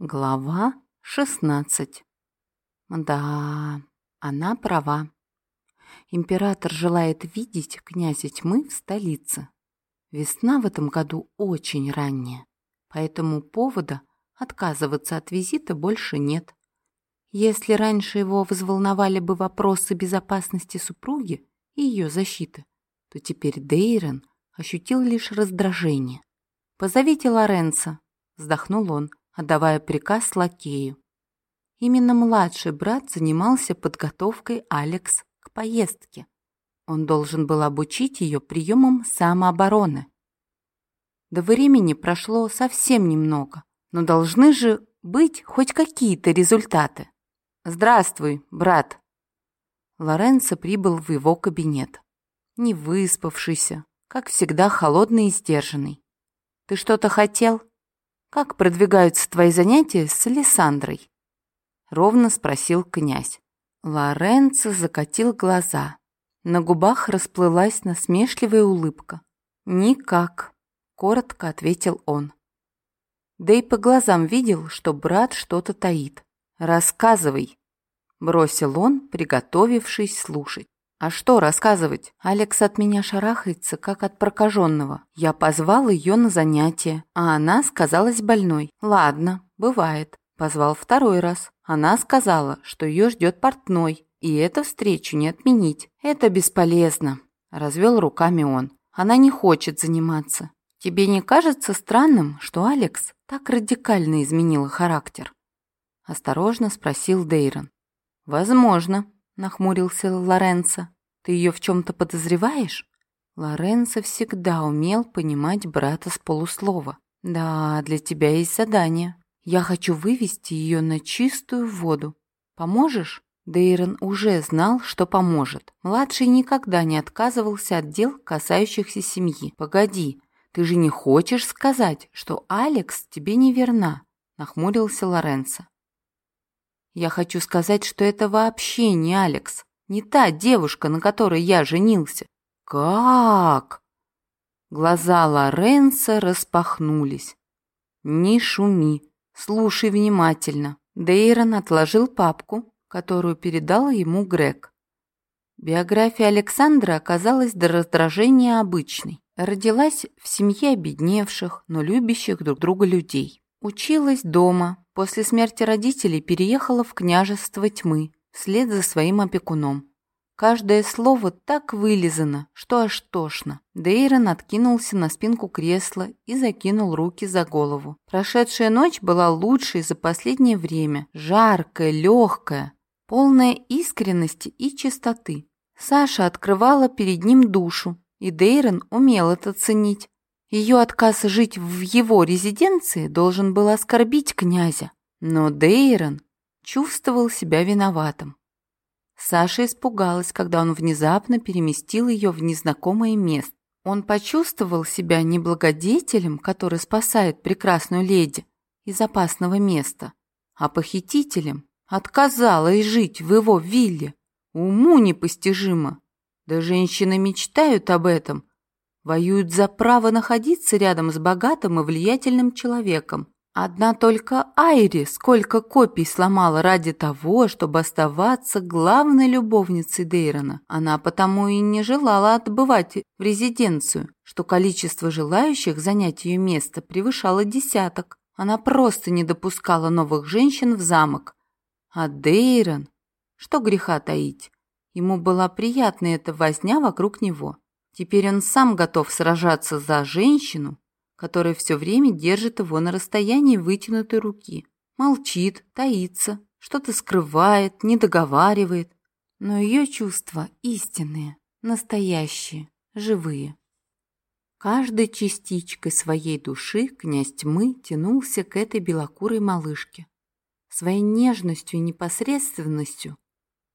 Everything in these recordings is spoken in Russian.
Глава 16 Да, она права. Император желает видеть князя тьмы в столице. Весна в этом году очень ранняя, поэтому повода отказываться от визита больше нет. Если раньше его взволновали бы вопросы безопасности супруги и ее защиты, то теперь Дейрон ощутил лишь раздражение. «Позовите Лоренца», — вздохнул он, отдавая приказ лакею. Именно младший брат занимался подготовкой Алекс к поездке. Он должен был обучить ее приемам самообороны. До времени прошло совсем немного, но должны же быть хоть какие-то результаты. «Здравствуй, брат!» Лоренцо прибыл в его кабинет. Не выспавшийся, как всегда холодный и сдержанный. «Ты что-то хотел?» «Как продвигаются твои занятия с Александрой?» Ровно спросил князь. Лоренцо закатил глаза. На губах расплылась насмешливая улыбка. «Никак», — коротко ответил он. Да и по глазам видел, что брат что-то таит. «Рассказывай», — бросил он, приготовившись слушать. «А что рассказывать? Алекс от меня шарахается, как от прокаженного. Я позвал ее на занятие, а она сказалась больной. Ладно, бывает. Позвал второй раз. Она сказала, что ее ждет портной, и эту встречу не отменить. Это бесполезно», — развел руками он. «Она не хочет заниматься. Тебе не кажется странным, что Алекс так радикально изменила характер?» Осторожно спросил Дейрон. «Возможно», — нахмурился Лоренцо. Ты ее в чем-то подозреваешь?» Лоренцо всегда умел понимать брата с полуслова. «Да, для тебя есть задание. Я хочу вывести ее на чистую воду. Поможешь?» Дейрон уже знал, что поможет. Младший никогда не отказывался от дел, касающихся семьи. «Погоди, ты же не хочешь сказать, что Алекс тебе не верна?» Нахмурился Лоренцо. «Я хочу сказать, что это вообще не Алекс. Не та девушка, на которой я женился. Как? Глаза Лоренца распахнулись. Не шуми, слушай внимательно. Дейрон отложил папку, которую передал ему Грег. Биография Александра оказалась до раздражения обычной. Родилась в семье обедневших, но любящих друг друга людей. Училась дома, после смерти родителей переехала в княжество тьмы, вслед за своим опекуном. Каждое слово так вылизано, что аж тошно. Дейрон откинулся на спинку кресла и закинул руки за голову. Прошедшая ночь была лучшей за последнее время. Жаркая, легкая, полная искренности и чистоты. Саша открывала перед ним душу, и Дейрон умел это ценить. Ее отказ жить в его резиденции должен был оскорбить князя. Но Дейрон чувствовал себя виноватым. Саша испугалась, когда он внезапно переместил ее в незнакомое место. Он почувствовал себя не благодетелем, который спасает прекрасную леди из опасного места, а похитителем. Отказалась жить в его вилле. Уму непостижимо. Да женщины мечтают об этом. Воюют за право находиться рядом с богатым и влиятельным человеком. Одна только Айри сколько копий сломала ради того, чтобы оставаться главной любовницей Дейрона. Она потому и не желала отбывать в резиденцию, что количество желающих занять ее место превышало десяток. Она просто не допускала новых женщин в замок. А Дейрон, что греха таить, ему была приятна эта возня вокруг него. Теперь он сам готов сражаться за женщину, которая все время держит его на расстоянии вытянутой руки. Молчит, таится, что-то скрывает, не договаривает. Но ее чувства истинные, настоящие, живые. Каждой частичкой своей души князь тьмы тянулся к этой белокурой малышке. Своей нежностью и непосредственностью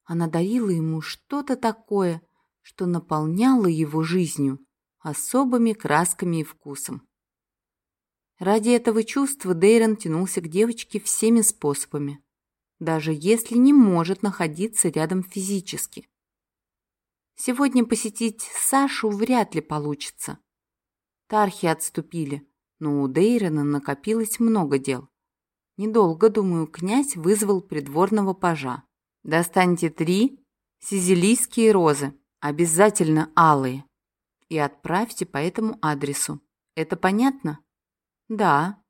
она дарила ему что-то такое, что наполняло его жизнью особыми красками и вкусом. Ради этого чувства Дейрон тянулся к девочке всеми способами, даже если не может находиться рядом физически. Сегодня посетить Сашу вряд ли получится. Тархи отступили, но у Дейрона накопилось много дел. Недолго, думаю, князь вызвал придворного пажа. Достаньте три сизилийские розы, обязательно алые, и отправьте по этому адресу. Это понятно? Да.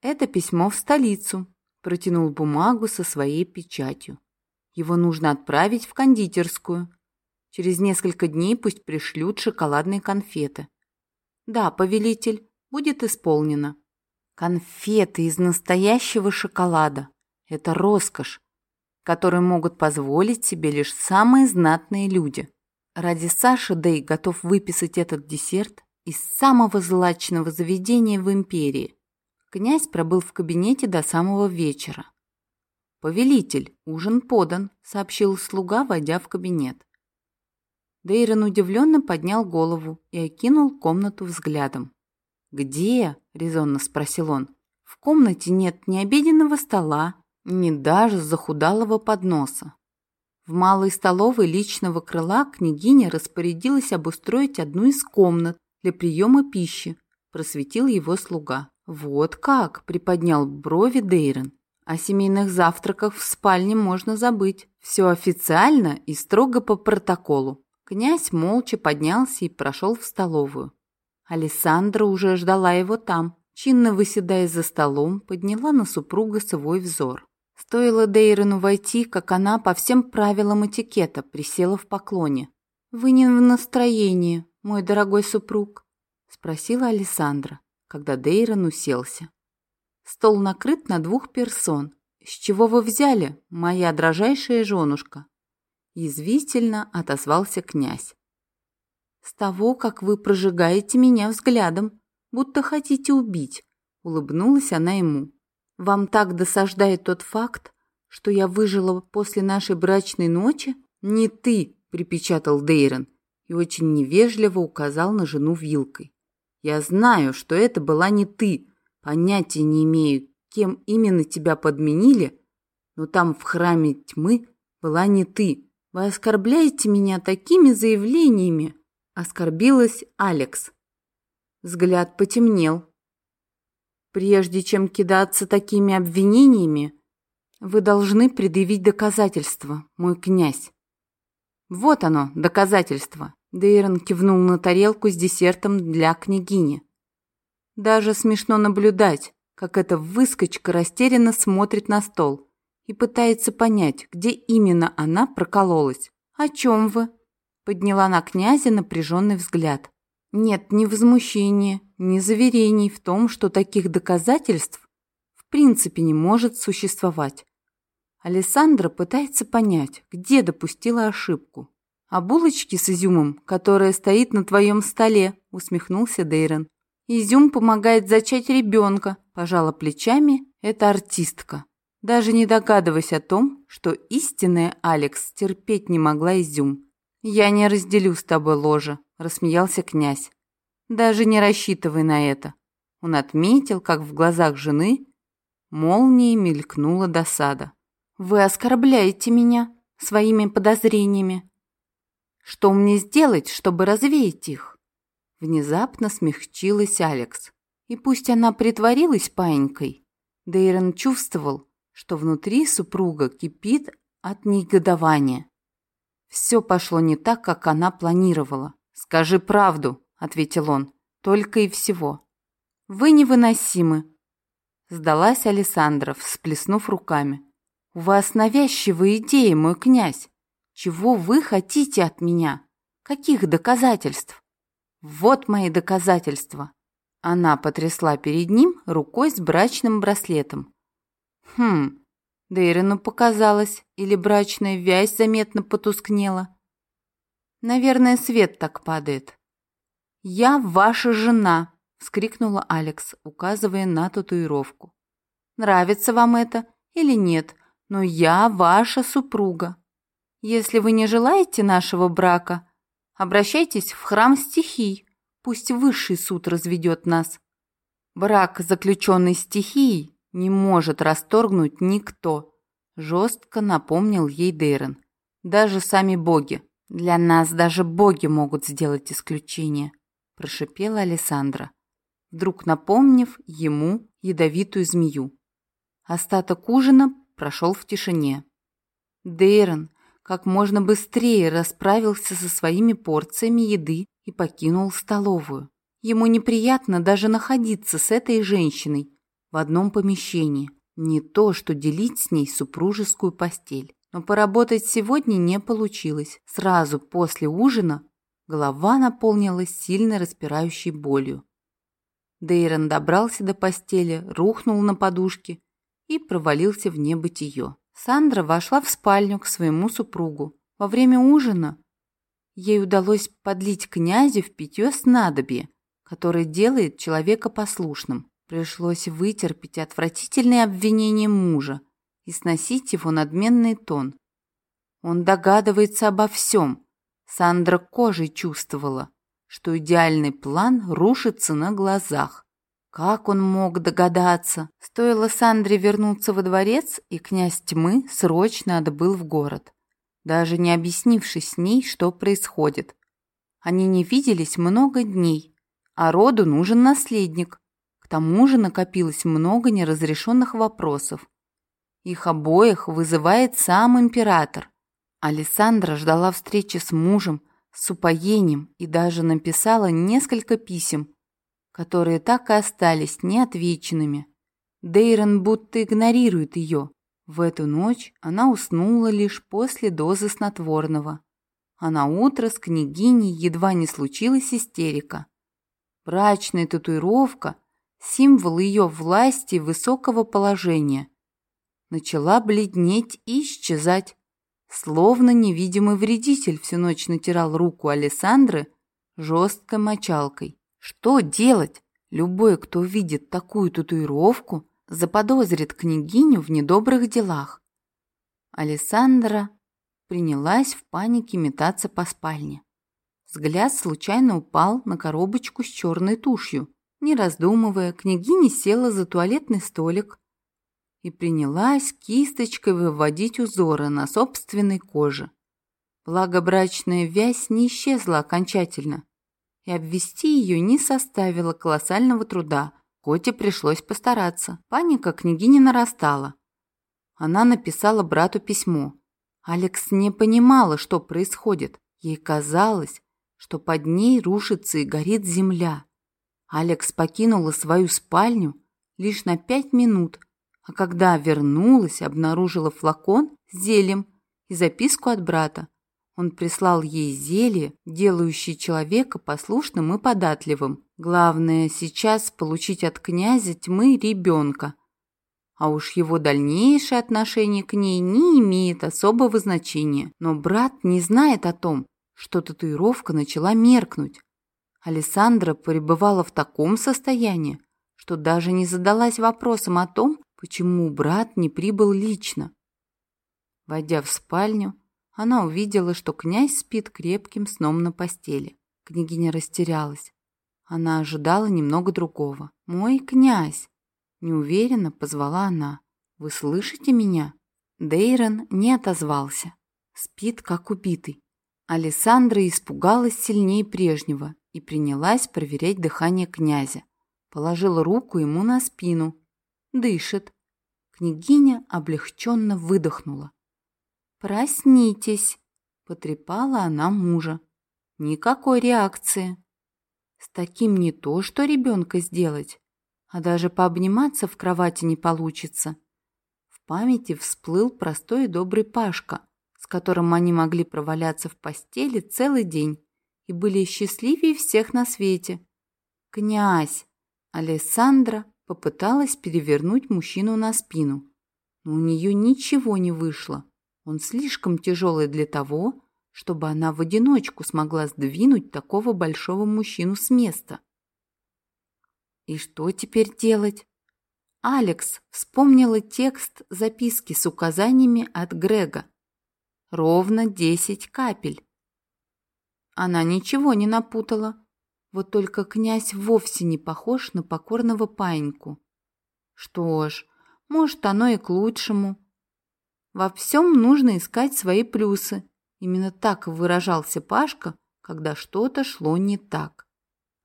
Это письмо в столицу. Протянул бумагу со своей печатью. Его нужно отправить в кондитерскую. Через несколько дней пусть пришлют шоколадные конфеты. Да, повелитель, будет исполнено. Конфеты из настоящего шоколада. Это роскошь, которую могут позволить себе лишь самые знатные люди. Ради Саши Дэй готов выписать этот десерт из самого злачного заведения в империи. Князь пробыл в кабинете до самого вечера. «Повелитель, ужин подан», — сообщил слуга, войдя в кабинет. Дейрон удивленно поднял голову и окинул комнату взглядом. «Где?» — резонно спросил он. «В комнате нет ни обеденного стола, ни даже захудалого подноса. В малой столовой личного крыла княгиня распорядилась обустроить одну из комнат для приема пищи, просветил его слуга. «Вот как!» – приподнял брови Дейрон. «О семейных завтраках в спальне можно забыть. Все официально и строго по протоколу». Князь молча поднялся и прошел в столовую. Александра уже ждала его там. Чинно выседая за столом, подняла на супруга свой взор. Стоило Дейрону войти, как она по всем правилам этикета присела в поклоне. «Вы не в настроении, мой дорогой супруг?» — спросила Александра, когда Дейрон уселся. «Стол накрыт на двух персон. С чего вы взяли, моя дрожайшая женушка?» Язвительно отозвался князь. «С того, как вы прожигаете меня взглядом, будто хотите убить», — улыбнулась она ему. Вам так досаждает тот факт, что я выжила после нашей брачной ночи? Не ты, припечатал Дейрон и очень невежливо указал на жену вилкой. Я знаю, что это была не ты. Понятия не имею, кем именно тебя подменили, но там в храме тьмы была не ты. Вы оскорбляете меня такими заявлениями, оскорбилась Алекс. Взгляд потемнел, Прежде чем кидаться такими обвинениями, вы должны предъявить доказательства, мой князь. Вот оно, доказательство. Дейрон кивнул на тарелку с десертом для княгини. Даже смешно наблюдать, как эта выскочка растерянно смотрит на стол и пытается понять, где именно она прокололась. «О чем вы?» — подняла на князя напряженный взгляд. Нет ни возмущения, ни заверений в том, что таких доказательств в принципе не может существовать. Александра пытается понять, где допустила ошибку. «А булочки с изюмом, которая стоит на твоем столе», — усмехнулся Дейрон. «Изюм помогает зачать ребенка», — пожала плечами эта артистка, даже не догадываясь о том, что истинная Алекс терпеть не могла изюм. «Я не разделю с тобой ложе», — рассмеялся князь. «Даже не рассчитывай на это». Он отметил, как в глазах жены молнией мелькнула досада. «Вы оскорбляете меня своими подозрениями. Что мне сделать, чтобы развеять их?» Внезапно смягчилась Алекс. И пусть она притворилась паинькой, Дейрон чувствовал, что внутри супруга кипит от негодования. Все пошло не так, как она планировала. «Скажи правду», — ответил он, — «только и всего». «Вы невыносимы», — сдалась Александра, всплеснув руками. «У вас навязчивые идеи, мой князь. Чего вы хотите от меня? Каких доказательств?» «Вот мои доказательства». Она потрясла перед ним рукой с брачным браслетом. «Хм, Дейрену показалось, или брачная вязь заметно потускнела. Наверное, свет так падает. «Я ваша жена!» — вскрикнула Алекс, указывая на татуировку. «Нравится вам это или нет, но я ваша супруга. Если вы не желаете нашего брака, обращайтесь в храм стихий, пусть высший суд разведет нас. Брак, заключенный стихией, не может расторгнуть никто», — жестко напомнил ей Дейрон. «Даже сами боги. Для нас даже боги могут сделать исключение», — прошипела Александра, вдруг напомнив ему ядовитую змею. Остаток ужина прошел в тишине. Дейрон как можно быстрее расправился со своими порциями еды и покинул столовую. Ему неприятно даже находиться с этой женщиной в одном помещении. Не то, что делить с ней супружескую постель. Но поработать сегодня не получилось. Сразу после ужина голова наполнилась сильно распирающей болью. Дейрон добрался до постели, рухнул на подушке и провалился в небытие. Сандра вошла в спальню к своему супругу. Во время ужина ей удалось подлить князю в питье снадобье, которое делает человека послушным. Пришлось вытерпеть отвратительные обвинения мужа и сносить его надменный тон. Он догадывается обо всем. Сандра кожей чувствовала, что идеальный план рушится на глазах. Как он мог догадаться? Стоило Сандре вернуться во дворец, и князь тьмы срочно отбыл в город, даже не объяснившись с ней, что происходит. Они не виделись много дней, а роду нужен наследник. К тому же накопилось много неразрешенных вопросов. Их обоих вызывает сам император. Александра ждала встречи с мужем с упоением и даже написала несколько писем, которые так и остались неотвеченными. Дейрон будто игнорирует ее. В эту ночь она уснула лишь после дозы снотворного. А на утро с княгиней едва не случилась истерика. Брачная татуировка – символ ее власти и высокого положения. Начала бледнеть и исчезать. Словно невидимый вредитель всю ночь натирал руку Александры жесткой мочалкой. Что делать? Любой, кто увидит такую татуировку, заподозрит княгиню в недобрых делах. Александра принялась в панике метаться по спальне. Взгляд случайно упал на коробочку с черной тушью. Не раздумывая, княгиня села за туалетный столик и принялась кисточкой выводить узоры на собственной коже. Благо брачная вязь не исчезла окончательно, и обвести ее не составило колоссального труда, и пришлось постараться. Паника княгини нарастала. Она написала брату письмо. Алекс не понимала, что происходит. Ей казалось, что под ней рушится и горит земля. Алекс покинула свою спальню лишь на пять минут, а когда вернулась, обнаружила флакон с зельем и записку от брата. Он прислал ей зелье, делающее человека послушным и податливым. Главное сейчас получить от князя тьмы ребенка. А уж его дальнейшее отношение к ней не имеет особого значения. Но брат не знает о том, что татуировка начала меркнуть. Александра пребывала в таком состоянии, что даже не задалась вопросом о том, почему брат не прибыл лично. Войдя в спальню, она увидела, что князь спит крепким сном на постели. Княгиня растерялась. Она ожидала немного другого. «Мой князь!» Неуверенно позвала она. «Вы слышите меня?» Дейрон не отозвался. Спит, как убитый. Алессандра испугалась сильнее прежнего и принялась проверять дыхание князя. Положила руку ему на спину. Дышит. Княгиня облегченно выдохнула. «Проснитесь!» – потрепала она мужа. Никакой реакции. С таким не то, что ребенка сделать, а даже пообниматься в кровати не получится. В памяти всплыл простой и добрый Пашка, с которым они могли проваляться в постели целый день и были счастливее всех на свете. «Князь!» Алессандра попыталась перевернуть мужчину на спину, но у нее ничего не вышло. Он слишком тяжелый для того, чтобы она в одиночку смогла сдвинуть такого большого мужчину с места. И что теперь делать? Алекс вспомнила текст записки с указаниями от Грега. Ровно десять капель. Она ничего не напутала. Вот только князь вовсе не похож на покорного паиньку. Что ж, может, оно и к лучшему. Во всем нужно искать свои плюсы. Именно так выражался Пашка, когда что-то шло не так.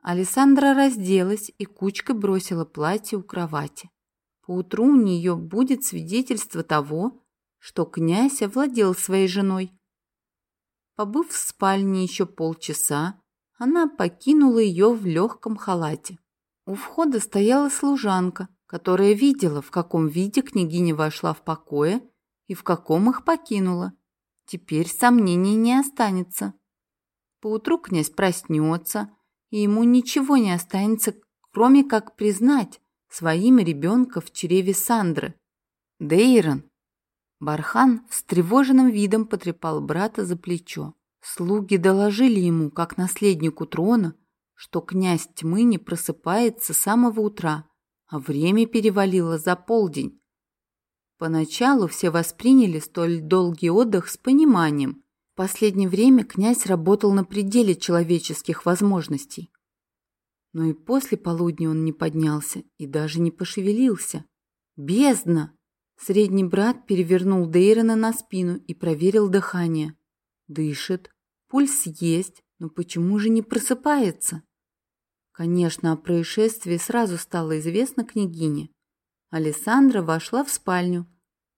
Александра разделась и кучкой бросила платье у кровати. Поутру у нее будет свидетельство того, что князь овладел своей женой. Побыв в спальне еще полчаса, она покинула ее в легком халате. У входа стояла служанка, которая видела, в каком виде княгиня вошла в покое и в каком их покинула. Теперь сомнений не останется. Поутру князь проснется, и ему ничего не останется, кроме как признать своим ребенка в чреве Сандры. Дейрон. Бархан встревоженным видом потрепал брата за плечо. Слуги доложили ему, как наследнику трона, что князь тьмы не просыпается с самого утра, а время перевалило за полдень. Поначалу все восприняли столь долгий отдых с пониманием. В последнее время князь работал на пределе человеческих возможностей. Но и после полудня он не поднялся и даже не пошевелился. Бездна! Средний брат перевернул Дейрона на спину и проверил дыхание. Дышит, пульс есть, но почему же не просыпается? Конечно, о происшествии сразу стало известно княгине. Александра вошла в спальню,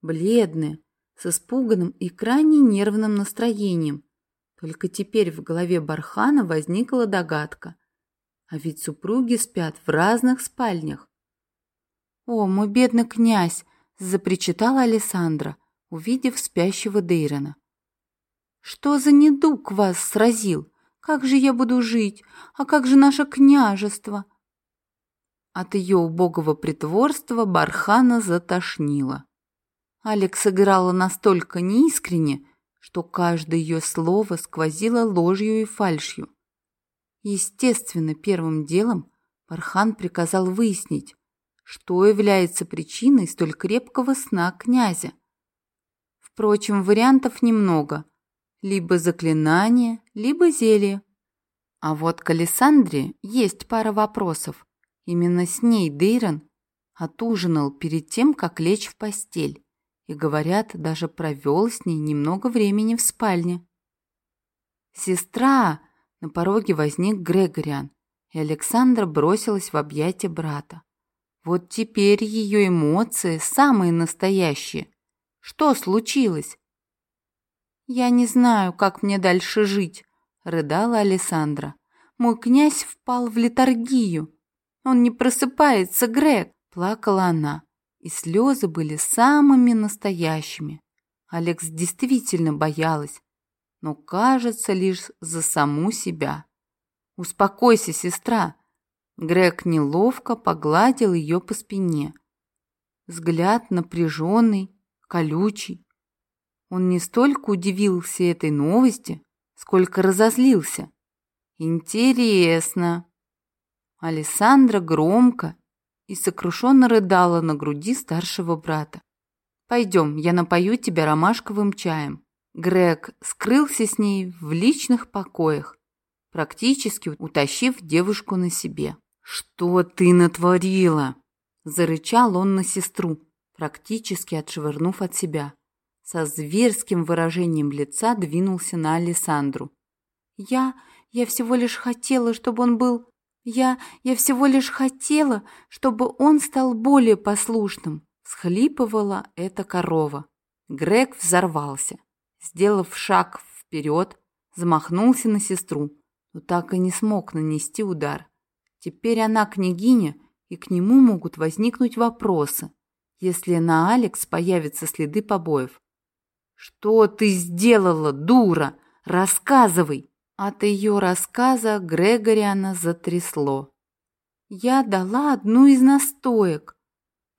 бледная, с испуганным и крайне нервным настроением. Только теперь в голове Бархана возникла догадка. А ведь супруги спят в разных спальнях. «О, мой бедный князь!» – запричитала Александра, увидев спящего Дейрона. «Что за недуг вас сразил? Как же я буду жить? А как же наше княжество?» От ее убогого притворства Бархана затошнило. Алекс играла настолько неискренне, что каждое ее слово сквозило ложью и фальшью. Естественно, первым делом Бархан приказал выяснить, что является причиной столь крепкого сна князя. Впрочем, вариантов немного – либо заклинание, либо зелье. А вот к Александре есть пара вопросов. Именно с ней Дейрон отужинал перед тем, как лечь в постель. И, говорят, даже провел с ней немного времени в спальне. «Сестра!» — на пороге возник Грегориан, и Александра бросилась в объятия брата. Вот теперь ее эмоции самые настоящие. Что случилось? «Я не знаю, как мне дальше жить», — рыдала Александра. «Мой князь впал в летаргию. Он не просыпается, Грег!» — плакала она. И слезы были самыми настоящими. Алекс действительно боялась, но, кажется, лишь за саму себя. «Успокойся, сестра!» Грег неловко погладил ее по спине. Взгляд напряженный, колючий. Он не столько удивился этой новости, сколько разозлился. «Интересно!» Александра громко и сокрушенно рыдала на груди старшего брата. «Пойдем, я напою тебя ромашковым чаем». Грег скрылся с ней в личных покоях, практически утащив девушку на себе. «Что ты натворила?» – зарычал он на сестру, практически отшвырнув от себя со зверским выражением лица двинулся на Александру. «Я... я всего лишь хотела, чтобы он был... Я... я всего лишь хотела, чтобы он стал более послушным», схлипывала эта корова. Грег взорвался. Сделав шаг вперед, замахнулся на сестру, но так и не смог нанести удар. Теперь она княгиня, и к нему могут возникнуть вопросы, если на Алекс появятся следы побоев. «Что ты сделала, дура? Рассказывай!» От ее рассказа Грегориана затрясло. «Я дала одну из настоек.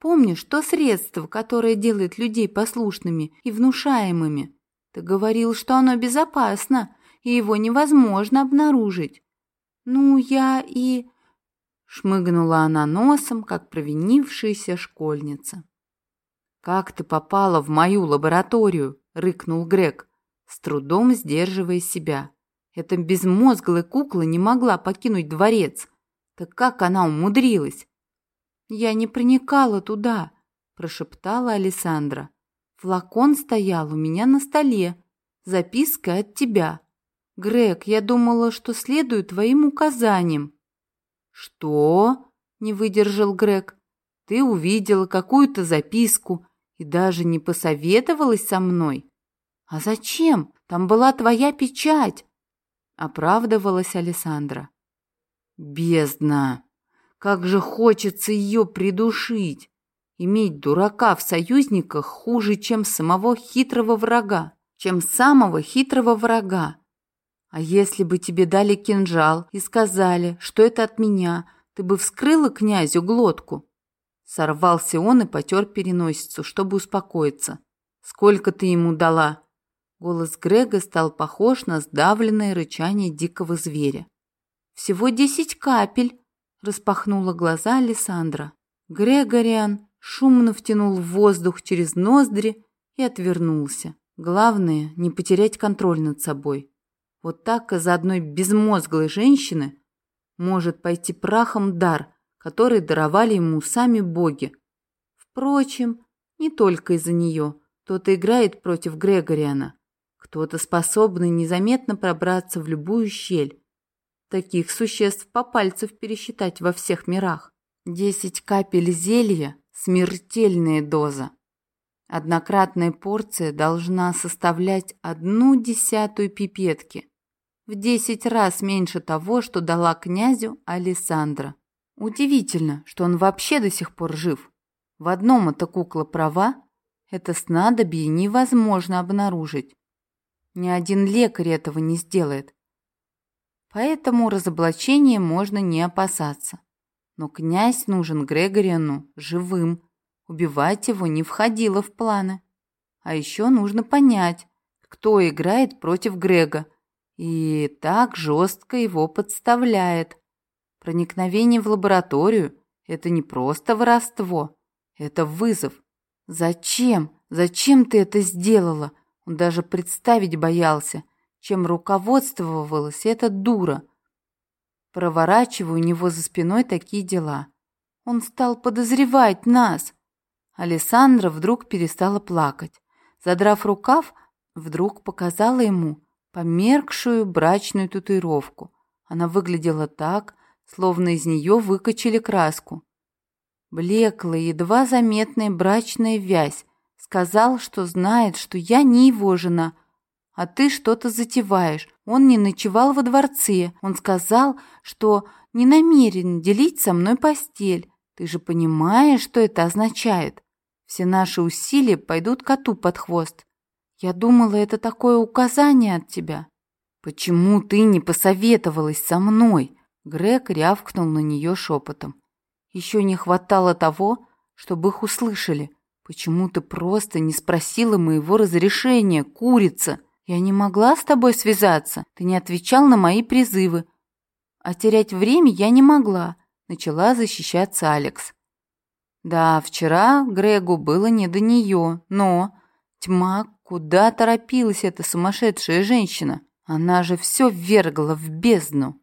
Помнишь то средство, которое делает людей послушными и внушаемыми? Ты говорил, что оно безопасно, и его невозможно обнаружить. Ну, я и...» Шмыгнула она носом, как провинившаяся школьница. «Как ты попала в мою лабораторию?» рыкнул Грег, с трудом сдерживая себя. Эта безмозглая кукла не могла покинуть дворец. Так как она умудрилась? Я не проникала туда, прошептала Александра. Флакон стоял у меня на столе. Записка от тебя. Грег, я думала, что следую твоим указаниям. Что? Не выдержал Грег. Ты увидела какую-то записку и даже не посоветовалась со мной. А зачем? Там была твоя печать, оправдывалась Александра. Бездна! Как же хочется ее придушить! Иметь дурака в союзниках хуже, чем самого хитрого врага, чем самого хитрого врага. А если бы тебе дали кинжал и сказали, что это от меня, ты бы вскрыла князю глотку? Сорвался он и потер переносицу, чтобы успокоиться. Сколько ты ему дала? Голос Грега стал похож на сдавленное рычание дикого зверя. Всего десять капель, распахнула глаза Александра. Грегориан шумно втянул воздух через ноздри и отвернулся. Главное не потерять контроль над собой. Вот так из-за одной безмозглой женщины может пойти прахом дар, который даровали ему сами боги. Впрочем, не только из-за нее. Кто-то играет против Грегориана, кто-то способный незаметно пробраться в любую щель. Таких существ по пальцев пересчитать во всех мирах. Десять капель зелья – смертельная доза. Однократная порция должна составлять одну десятую пипетки, в десять раз меньше того, что дала князю Александра. Удивительно, что он вообще до сих пор жив. В одном эта кукла права, это снадобье невозможно обнаружить. Ни один лекарь этого не сделает. Поэтому разоблачения можно не опасаться. Но князь нужен Грегориану живым. Убивать его не входило в планы. А еще нужно понять, кто играет против Грега и так жестко его подставляет. Проникновение в лабораторию – это не просто воровство, это вызов. Зачем? Зачем ты это сделала? Он даже представить боялся, чем руководствовалась эта дура. Проворачиваю у него за спиной такие дела. Он стал подозревать нас. Александра вдруг перестала плакать. Задрав рукав, вдруг показала ему померкшую брачную татуировку. Она выглядела так, словно из нее выкачали краску. Блеклая, едва заметная брачная вязь. Сказал, что знает, что я не его жена, а ты что-то затеваешь. Он не ночевал во дворце. Он сказал, что не намерен делить со мной постель. Ты же понимаешь, что это означает? Все наши усилия пойдут коту под хвост. Я думала, это такое указание от тебя. Почему ты не посоветовалась со мной? Грег рявкнул на нее шепотом. Еще не хватало того, чтобы их услышали. Почему ты просто не спросила моего разрешения, курица? Я не могла с тобой связаться. Ты не отвечал на мои призывы. А терять время я не могла. Начала защищаться Алекс. Да, вчера Грегу было не до нее, но... Тьма, куда торопилась эта сумасшедшая женщина? Она же все ввергла в бездну.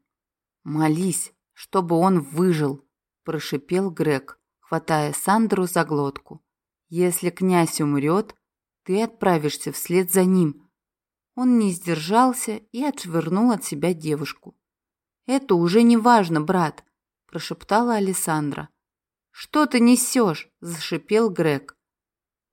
«Молись, чтобы он выжил», – прошипел Грег, хватая Сандру за глотку. «Если князь умрет, ты отправишься вслед за ним». Он не сдержался и отшвырнул от себя девушку. «Это уже не важно, брат», – прошептала Александра. «Что ты несешь?» – зашипел Грег.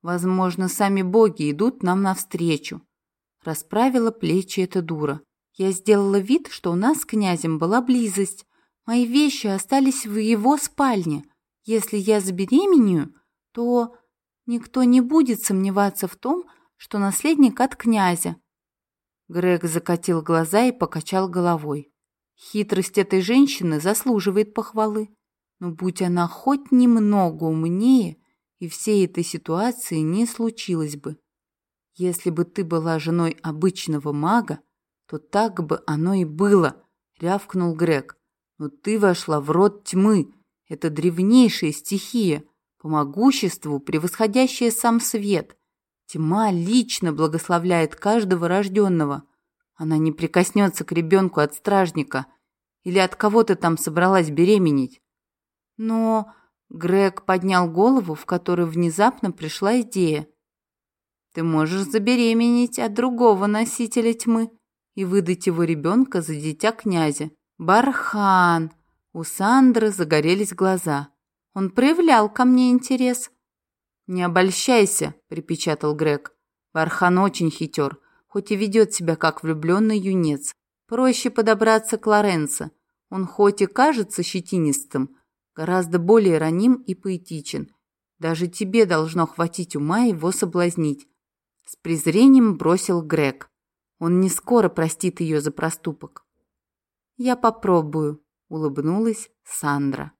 «Возможно, сами боги идут нам навстречу», – расправила плечи эта дура. Я сделала вид, что у нас с князем была близость. Мои вещи остались в его спальне. Если я забеременею, то никто не будет сомневаться в том, что наследник от князя. Грег закатил глаза и покачал головой. Хитрость этой женщины заслуживает похвалы. Но будь она хоть немного умнее, и всей этой ситуации не случилось бы. Если бы ты была женой обычного мага, то так бы оно и было, рявкнул Грег. Но ты вошла в род тьмы. Это древнейшая стихия, по могуществу превосходящая сам свет. Тьма лично благословляет каждого рожденного. Она не прикоснется к ребенку от стражника или от кого ты там собралась беременеть. Но Грег поднял голову, в которой внезапно пришла идея. Ты можешь забеременеть от другого носителя тьмы и выдать его ребенка за дитя князя. Бархан! У Сандры загорелись глаза. Он проявлял ко мне интерес. «Не обольщайся», — припечатал Грег. Вархан очень хитер, хоть и ведет себя как влюбленный юнец. Проще подобраться к Лоренцо. Он хоть и кажется щетинистым, гораздо более раним и поэтичен. Даже тебе должно хватить ума его соблазнить. С презрением бросил Грег. Он не скоро простит ее за проступок. «Я попробую», — улыбнулась Сандра.